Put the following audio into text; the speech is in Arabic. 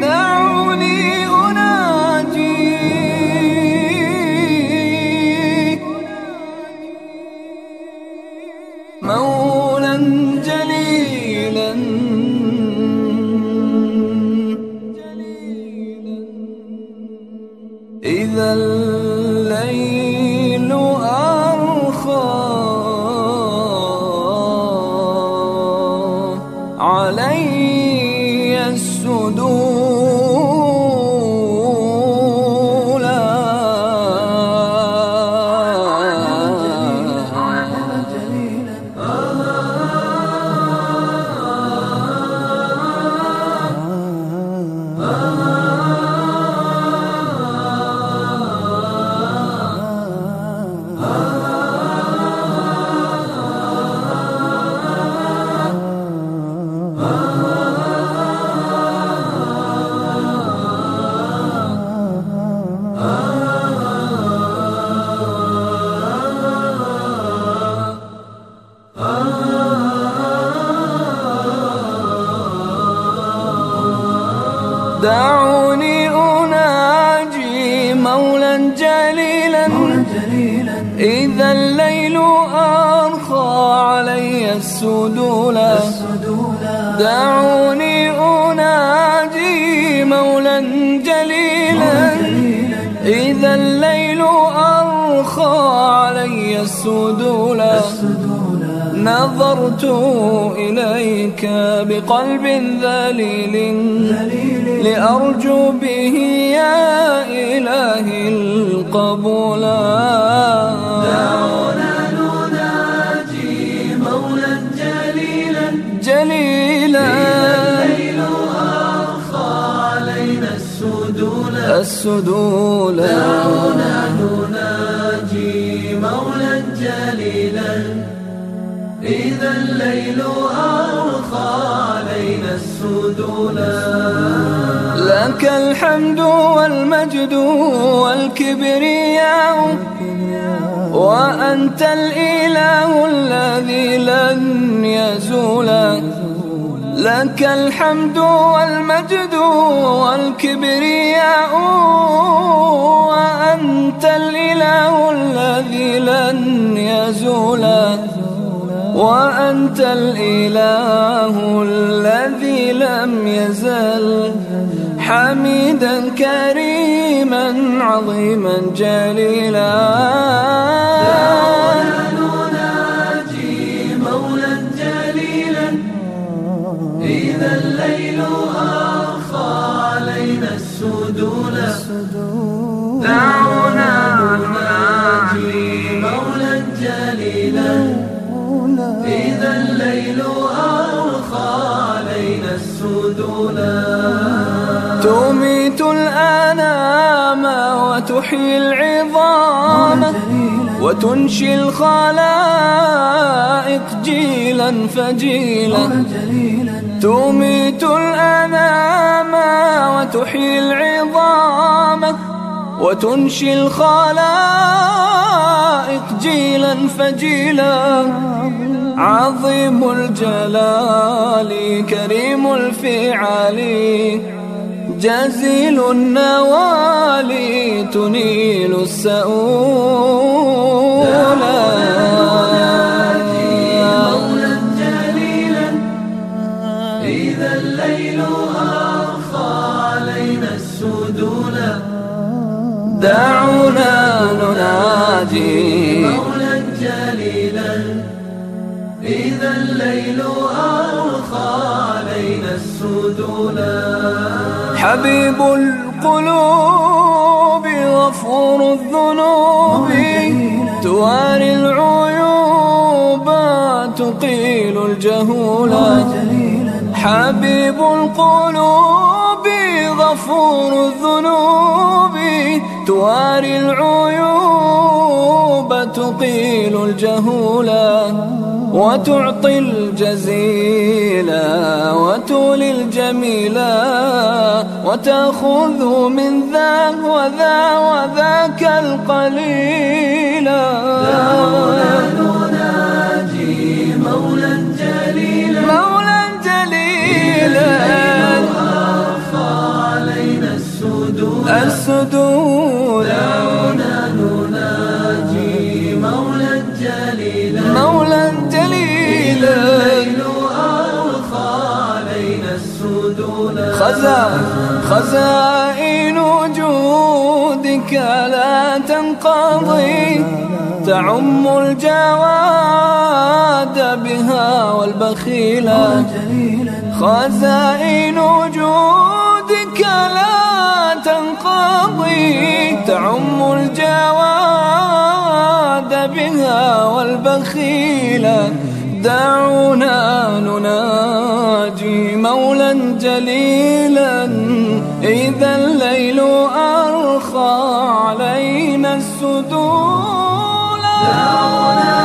دعوني أناجي. مولا جليلا. إذا جليلا إذا الليل أرخى علي السدولا دعوني أناجي مولا جليلا. إذا الليل أرخى علي السدولا نظرت إليك بقلب ذليل لأرجو به يا إلهي القبول. دعونا نناجي مولا جليلا. جليلا. الليل أرخى علينا السدول السدول دعونا نناجي مولا جليلا. إذا الليل أرخى علينا السدول لك الحمد والمجد والكبرياء وأنت الإله الذي لن يزول. لك الحمد والمجد والكبرياء. وأنت الإله الذي لم يزل حميدا كريما عظيما جليلا. نناجي جليلا إذا الليل علينا السدول دعونا نناجي مولا جليلا. إذا الليل أرخى علينا السدول تميت الأنام وتحيي العظام وتنشي الخلائق جيلا فجيلا. تميت الأنام وتحيي العظام وتنشي الخلائق جيلا فجيلا عظيم الجلال كريم الفعال جزيل النوال تنيل السؤول مولا جليلا إذا الليل دعونا ننادي. مولا جليلا إذا الليل أرخى علينا السدول حبيب القلوب غفور الذنوب. تواري العيوب تقيل الجهول. حبيب القلوب غفور تواري العيوب تقيل الجهولا وتعطي الجزيلا وتولي الجميلا وتأخذ من ذا وذا وذاك القليلا نناجي مولا جليلا مولا جليلا. مولا جليلا. خزائن وجودك لا تنقضي. تعم الجواد بها والبخيلة خزائن وجودك لا بها والبخيلة دعونا نناجي مولا جليلا. إذا الليل أرخى علينا السدود. دعونا